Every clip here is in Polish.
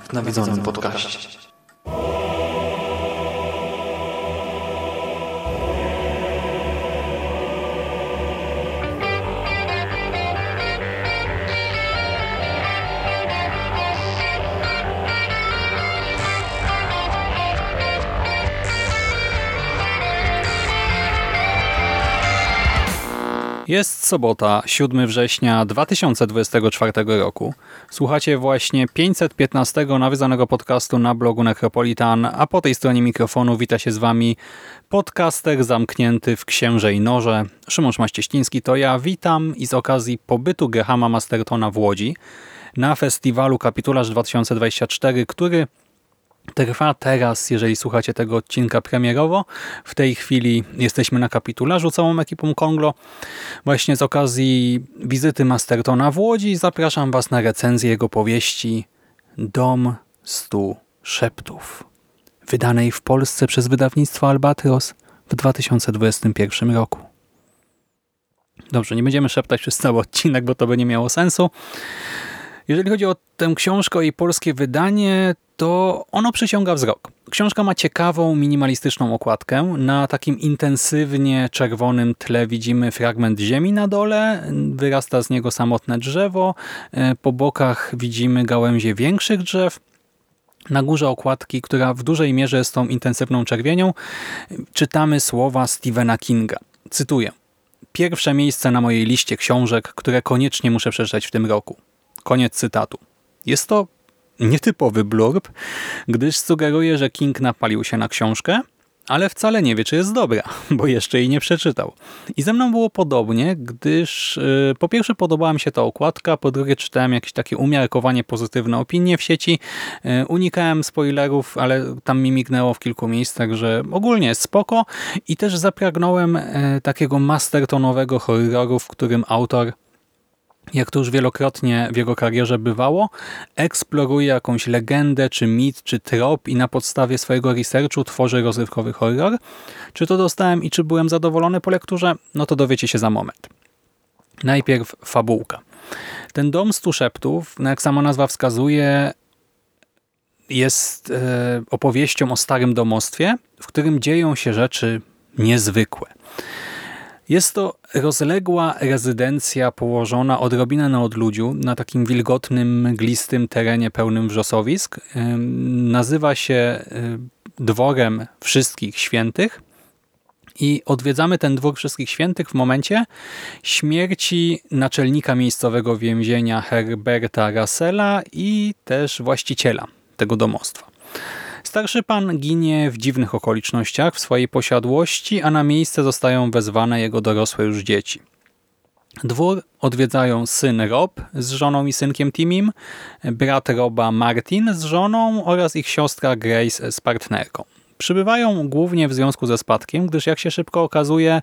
w nawiedzonym podcaście. Jest sobota, 7 września 2024 roku. Słuchacie właśnie 515 nawiązanego podcastu na blogu Necropolitan, a po tej stronie mikrofonu wita się z Wami podcaster zamknięty w Księże i Noże. Szymon Maścieściński to ja. Witam i z okazji pobytu Grahama Mastertona w Łodzi na festiwalu Kapitularz 2024, który Trwa teraz, jeżeli słuchacie tego odcinka premierowo. W tej chwili jesteśmy na kapitularzu całą ekipą Konglo. Właśnie z okazji wizyty Mastertona w Łodzi zapraszam Was na recenzję jego powieści Dom stu szeptów, wydanej w Polsce przez wydawnictwo Albatros w 2021 roku. Dobrze, nie będziemy szeptać przez cały odcinek, bo to by nie miało sensu. Jeżeli chodzi o tę książkę i polskie wydanie, to ono przyciąga wzrok. Książka ma ciekawą, minimalistyczną okładkę. Na takim intensywnie czerwonym tle widzimy fragment ziemi na dole, wyrasta z niego samotne drzewo, e, po bokach widzimy gałęzie większych drzew, na górze okładki, która w dużej mierze jest tą intensywną czerwienią, czytamy słowa Stephena Kinga. Cytuję. Pierwsze miejsce na mojej liście książek, które koniecznie muszę przeczytać w tym roku. Koniec cytatu. Jest to nietypowy blurb, gdyż sugeruje, że King napalił się na książkę, ale wcale nie wie, czy jest dobra, bo jeszcze jej nie przeczytał. I ze mną było podobnie, gdyż yy, po pierwsze podobała mi się ta okładka, po drugie czytałem jakieś takie umiarkowanie pozytywne opinie w sieci, yy, unikałem spoilerów, ale tam mi mignęło w kilku miejscach, że ogólnie jest spoko i też zapragnąłem yy, takiego mastertonowego horroru, w którym autor jak to już wielokrotnie w jego karierze bywało, eksploruje jakąś legendę, czy mit, czy trop i na podstawie swojego researchu tworzy rozrywkowy horror. Czy to dostałem i czy byłem zadowolony po lekturze? No to dowiecie się za moment. Najpierw fabułka. Ten dom stu szeptów, no jak sama nazwa wskazuje, jest e, opowieścią o starym domostwie, w którym dzieją się rzeczy niezwykłe. Jest to rozległa rezydencja położona odrobinę na odludziu, na takim wilgotnym, mglistym terenie pełnym wrzosowisk. Nazywa się Dworem Wszystkich Świętych i odwiedzamy ten Dwór Wszystkich Świętych w momencie śmierci naczelnika miejscowego więzienia Herberta Russella i też właściciela tego domostwa. Starszy pan ginie w dziwnych okolicznościach w swojej posiadłości, a na miejsce zostają wezwane jego dorosłe już dzieci. Dwór odwiedzają syn Rob z żoną i synkiem Timim, brat Roba Martin z żoną oraz ich siostra Grace z partnerką. Przybywają głównie w związku ze spadkiem, gdyż jak się szybko okazuje,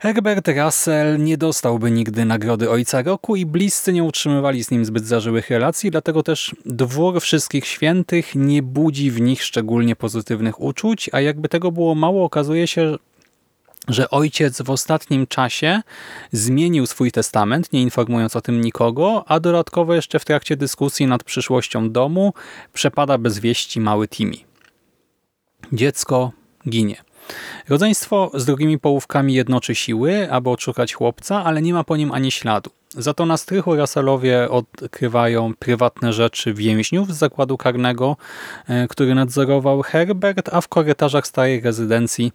Herbert Russell nie dostałby nigdy nagrody Ojca Roku i bliscy nie utrzymywali z nim zbyt zażyłych relacji, dlatego też dwór wszystkich świętych nie budzi w nich szczególnie pozytywnych uczuć, a jakby tego było mało, okazuje się, że ojciec w ostatnim czasie zmienił swój testament, nie informując o tym nikogo, a dodatkowo jeszcze w trakcie dyskusji nad przyszłością domu przepada bez wieści mały Timmy. Dziecko ginie. Rodzeństwo z drugimi połówkami jednoczy siły, aby odszukać chłopca, ale nie ma po nim ani śladu. Za to na strychu Russellowie odkrywają prywatne rzeczy więźniów z zakładu karnego, e, który nadzorował Herbert, a w korytarzach starej rezydencji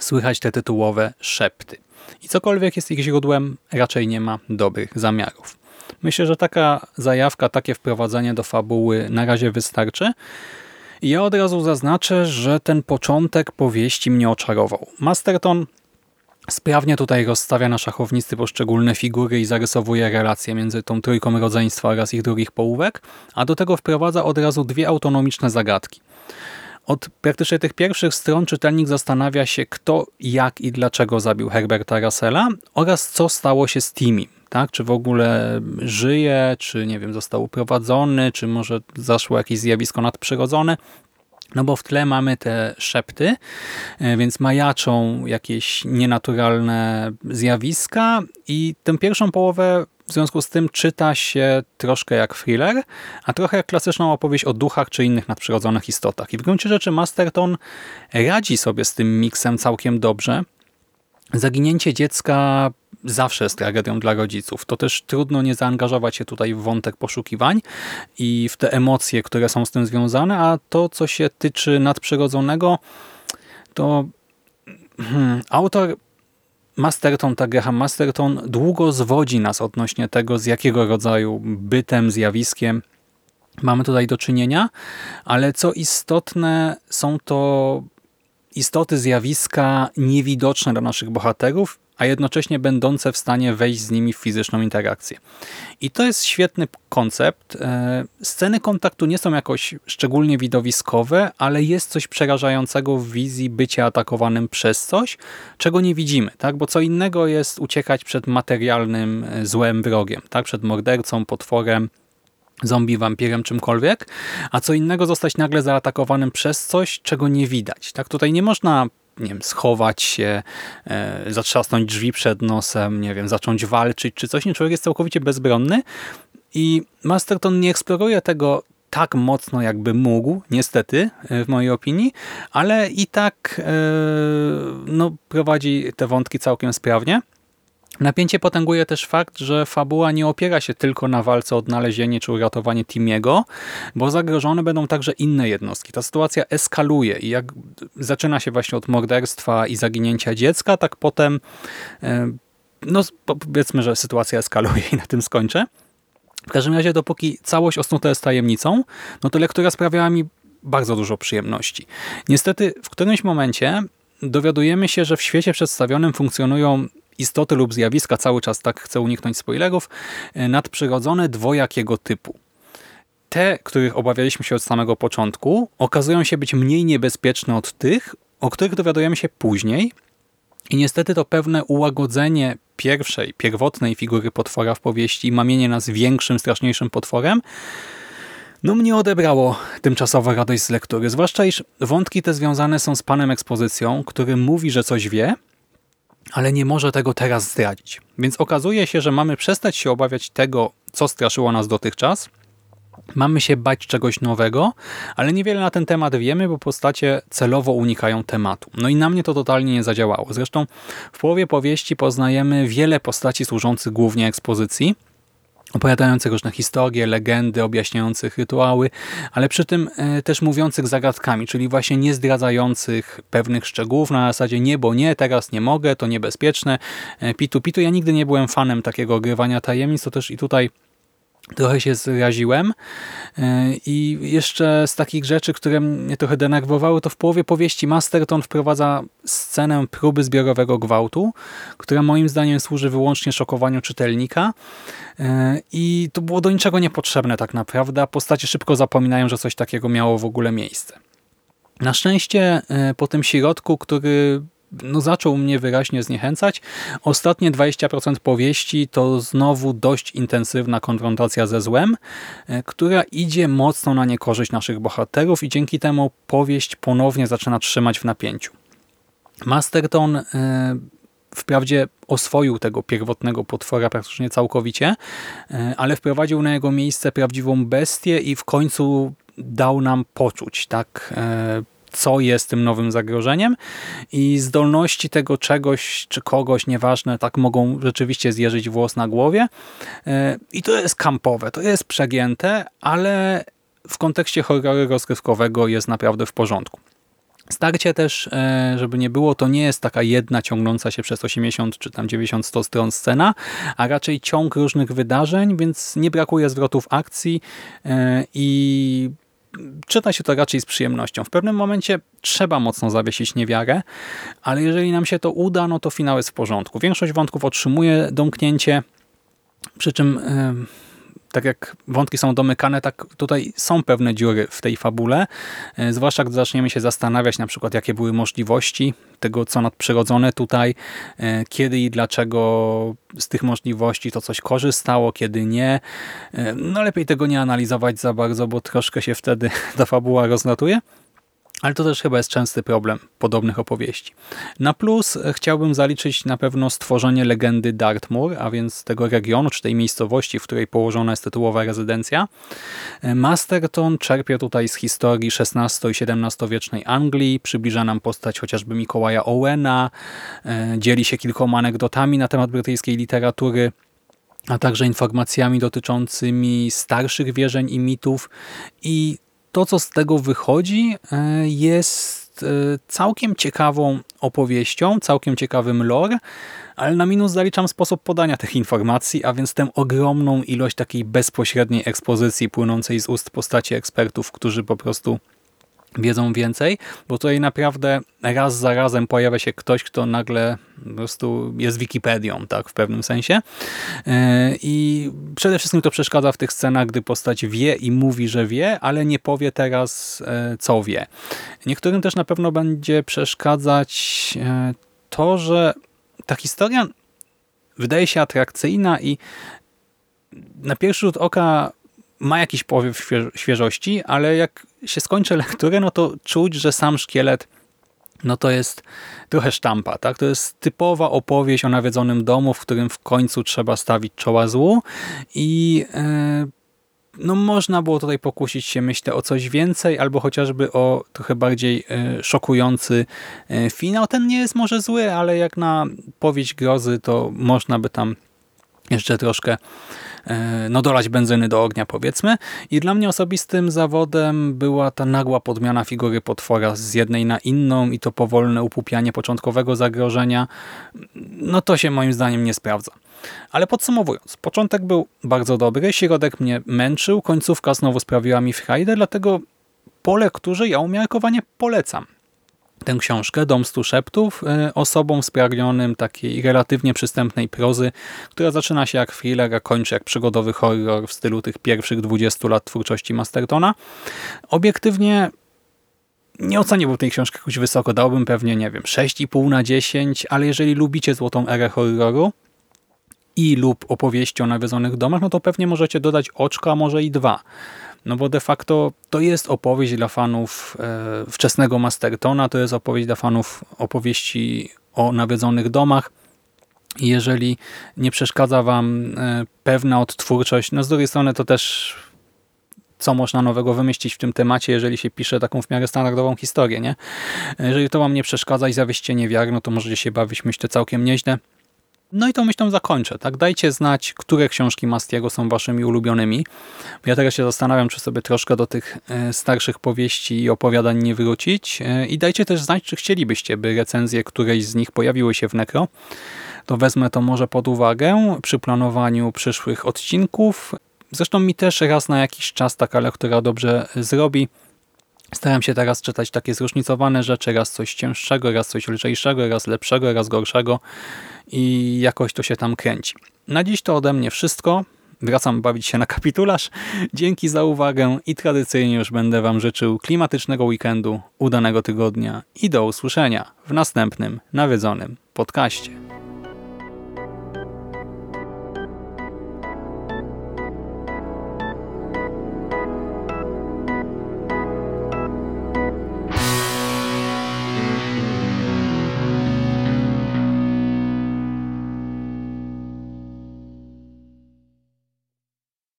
słychać te tytułowe szepty. I cokolwiek jest ich źródłem, raczej nie ma dobrych zamiarów. Myślę, że taka zajawka, takie wprowadzenie do fabuły na razie wystarczy. Ja od razu zaznaczę, że ten początek powieści mnie oczarował. Masterton sprawnie tutaj rozstawia na szachownicy poszczególne figury i zarysowuje relacje między tą trójką rodzeństwa oraz ich drugich połówek, a do tego wprowadza od razu dwie autonomiczne zagadki. Od praktycznie tych pierwszych stron czytelnik zastanawia się, kto, jak i dlaczego zabił Herberta Russella oraz co stało się z Timmy. Tak? Czy w ogóle żyje, czy nie wiem, został uprowadzony, czy może zaszło jakieś zjawisko nadprzyrodzone. No bo w tle mamy te szepty, e, więc majaczą jakieś nienaturalne zjawiska i tę pierwszą połowę w związku z tym czyta się troszkę jak thriller, a trochę jak klasyczną opowieść o duchach czy innych nadprzyrodzonych istotach. I w gruncie rzeczy Masterton radzi sobie z tym miksem całkiem dobrze. Zaginięcie dziecka zawsze jest tragedią dla rodziców. To też trudno nie zaangażować się tutaj w wątek poszukiwań i w te emocje, które są z tym związane, a to, co się tyczy nadprzyrodzonego, to hmm, autor Masterton, tak Graham Masterton, długo zwodzi nas odnośnie tego, z jakiego rodzaju bytem, zjawiskiem mamy tutaj do czynienia, ale co istotne, są to istoty, zjawiska niewidoczne dla naszych bohaterów a jednocześnie będące w stanie wejść z nimi w fizyczną interakcję. I to jest świetny koncept. E, sceny kontaktu nie są jakoś szczególnie widowiskowe, ale jest coś przerażającego w wizji bycia atakowanym przez coś, czego nie widzimy, tak? bo co innego jest uciekać przed materialnym e, złem wrogiem, tak? przed mordercą, potworem, zombie, wampirem, czymkolwiek, a co innego zostać nagle zaatakowanym przez coś, czego nie widać. Tak? Tutaj nie można nie wiem, schować się, e, zatrzasnąć drzwi przed nosem, nie wiem, zacząć walczyć czy coś. Nie, człowiek jest całkowicie bezbronny i Masterton nie eksploruje tego tak mocno, jakby mógł, niestety, e, w mojej opinii, ale i tak e, no, prowadzi te wątki całkiem sprawnie. Napięcie potęguje też fakt, że fabuła nie opiera się tylko na walce o odnalezienie czy uratowanie Timiego, bo zagrożone będą także inne jednostki. Ta sytuacja eskaluje i jak zaczyna się właśnie od morderstwa i zaginięcia dziecka, tak potem e, no powiedzmy, że sytuacja eskaluje i na tym skończę. W każdym razie, dopóki całość osnuta jest tajemnicą, no to lektura sprawiała mi bardzo dużo przyjemności. Niestety w którymś momencie dowiadujemy się, że w świecie przedstawionym funkcjonują istoty lub zjawiska, cały czas tak chcę uniknąć spoilerów, e, nadprzyrodzone dwojakiego typu. Te, których obawialiśmy się od samego początku, okazują się być mniej niebezpieczne od tych, o których dowiadujemy się później i niestety to pewne ułagodzenie pierwszej, pierwotnej figury potwora w powieści i mamienie nas większym, straszniejszym potworem no mnie odebrało tymczasowo radość z lektury, zwłaszcza iż wątki te związane są z panem ekspozycją, który mówi, że coś wie, ale nie może tego teraz zdradzić. Więc okazuje się, że mamy przestać się obawiać tego, co straszyło nas dotychczas. Mamy się bać czegoś nowego, ale niewiele na ten temat wiemy, bo postacie celowo unikają tematu. No i na mnie to totalnie nie zadziałało. Zresztą w połowie powieści poznajemy wiele postaci służących głównie ekspozycji, opowiadających różne historie, legendy, objaśniających rytuały, ale przy tym e, też mówiących zagadkami, czyli właśnie nie zdradzających pewnych szczegółów na zasadzie nie, bo nie, teraz nie mogę, to niebezpieczne, e, pitu, pitu. Ja nigdy nie byłem fanem takiego ogrywania tajemnic, to też i tutaj trochę się zraziłem. E, I jeszcze z takich rzeczy, które mnie trochę denerwowały, to w połowie powieści Masterton wprowadza scenę próby zbiorowego gwałtu, która moim zdaniem służy wyłącznie szokowaniu czytelnika. E, I to było do niczego niepotrzebne tak naprawdę, postacie szybko zapominają, że coś takiego miało w ogóle miejsce. Na szczęście e, po tym środku, który no, zaczął mnie wyraźnie zniechęcać. Ostatnie 20% powieści to znowu dość intensywna konfrontacja ze złem, e, która idzie mocno na niekorzyść naszych bohaterów i dzięki temu powieść ponownie zaczyna trzymać w napięciu. Masterton e, wprawdzie oswoił tego pierwotnego potwora praktycznie całkowicie, e, ale wprowadził na jego miejsce prawdziwą bestię i w końcu dał nam poczuć tak co jest tym nowym zagrożeniem i zdolności tego czegoś czy kogoś, nieważne, tak mogą rzeczywiście zjeżyć włos na głowie e, i to jest kampowe, to jest przegięte, ale w kontekście horroru rozgrywkowego jest naprawdę w porządku. Starcie też, e, żeby nie było, to nie jest taka jedna ciągnąca się przez 80 czy tam 90-100 stron scena, a raczej ciąg różnych wydarzeń, więc nie brakuje zwrotów akcji e, i czyta się to raczej z przyjemnością. W pewnym momencie trzeba mocno zawiesić niewiarę, ale jeżeli nam się to uda, no to finał jest w porządku. Większość wątków otrzymuje domknięcie, przy czym tak jak wątki są domykane, tak tutaj są pewne dziury w tej fabule, e, zwłaszcza gdy zaczniemy się zastanawiać na przykład, jakie były możliwości tego, co nadprzyrodzone tutaj, e, kiedy i dlaczego z tych możliwości to coś korzystało, kiedy nie. E, no lepiej tego nie analizować za bardzo, bo troszkę się wtedy ta fabuła rozlatuje. Ale to też chyba jest częsty problem podobnych opowieści. Na plus chciałbym zaliczyć na pewno stworzenie legendy Dartmoor, a więc tego regionu, czy tej miejscowości, w której położona jest tytułowa rezydencja. Masterton czerpie tutaj z historii XVI i XVII-wiecznej Anglii, przybliża nam postać chociażby Mikołaja Owena, e, dzieli się kilkoma anegdotami na temat brytyjskiej literatury, a także informacjami dotyczącymi starszych wierzeń i mitów i to, co z tego wychodzi, e, jest e, całkiem ciekawą opowieścią, całkiem ciekawym lore, ale na minus zaliczam sposób podania tych informacji, a więc tę ogromną ilość takiej bezpośredniej ekspozycji płynącej z ust postaci ekspertów, którzy po prostu wiedzą więcej, bo tutaj naprawdę raz za razem pojawia się ktoś, kto nagle po prostu jest Wikipedią, tak, w pewnym sensie. E, I przede wszystkim to przeszkadza w tych scenach, gdy postać wie i mówi, że wie, ale nie powie teraz, e, co wie. Niektórym też na pewno będzie przeszkadzać e, to, że ta historia wydaje się atrakcyjna i na pierwszy rzut oka ma jakiś powiew świeżości, ale jak się skończy lekturę, no to czuć, że sam szkielet no to jest trochę sztampa. Tak? To jest typowa opowieść o nawiedzonym domu, w którym w końcu trzeba stawić czoła złu i e, no można było tutaj pokusić się, myślę, o coś więcej, albo chociażby o trochę bardziej e, szokujący e, finał. Ten nie jest może zły, ale jak na powieść grozy, to można by tam jeszcze troszkę E, no, dolać benzyny do ognia powiedzmy. I dla mnie osobistym zawodem była ta nagła podmiana figury potwora z jednej na inną i to powolne upupianie początkowego zagrożenia. No to się moim zdaniem nie sprawdza. Ale podsumowując, początek był bardzo dobry, środek mnie męczył, końcówka znowu sprawiła mi frajdę, dlatego po lekturze ja umiarkowanie polecam tę książkę, Dom stu szeptów, e, osobom spragnionym takiej relatywnie przystępnej prozy, która zaczyna się jak thriller, a kończy jak przygodowy horror w stylu tych pierwszych 20 lat twórczości Mastertona. Obiektywnie nie oceniłbym tej książki jakoś wysoko, dałbym pewnie, nie wiem, 6,5 na 10, ale jeżeli lubicie złotą erę horroru i lub opowieści o nawiedzonych domach, no to pewnie możecie dodać oczka, może i dwa. No bo de facto to jest opowieść dla fanów e, wczesnego Mastertona, to jest opowieść dla fanów opowieści o nawiedzonych domach. Jeżeli nie przeszkadza wam e, pewna odtwórczość, no z drugiej strony to też co można nowego wymyślić w tym temacie, jeżeli się pisze taką w miarę standardową historię, nie? Jeżeli to wam nie przeszkadza i zawieście niewiar, no to możecie się bawić, myślę, całkiem nieźle. No i tą myślą zakończę. Tak? Dajcie znać, które książki Mastiego są waszymi ulubionymi. Ja teraz się zastanawiam, czy sobie troszkę do tych e, starszych powieści i opowiadań nie wrócić. E, I dajcie też znać, czy chcielibyście, by recenzje którejś z nich pojawiły się w Necro. To wezmę to może pod uwagę przy planowaniu przyszłych odcinków. Zresztą mi też raz na jakiś czas taka lektura dobrze zrobi. Staram się teraz czytać takie zróżnicowane rzeczy, raz coś cięższego, raz coś lżejszego, raz lepszego, raz gorszego i jakoś to się tam kręci. Na dziś to ode mnie wszystko. Wracam bawić się na kapitularz. Dzięki za uwagę i tradycyjnie już będę Wam życzył klimatycznego weekendu, udanego tygodnia i do usłyszenia w następnym nawiedzonym podcaście.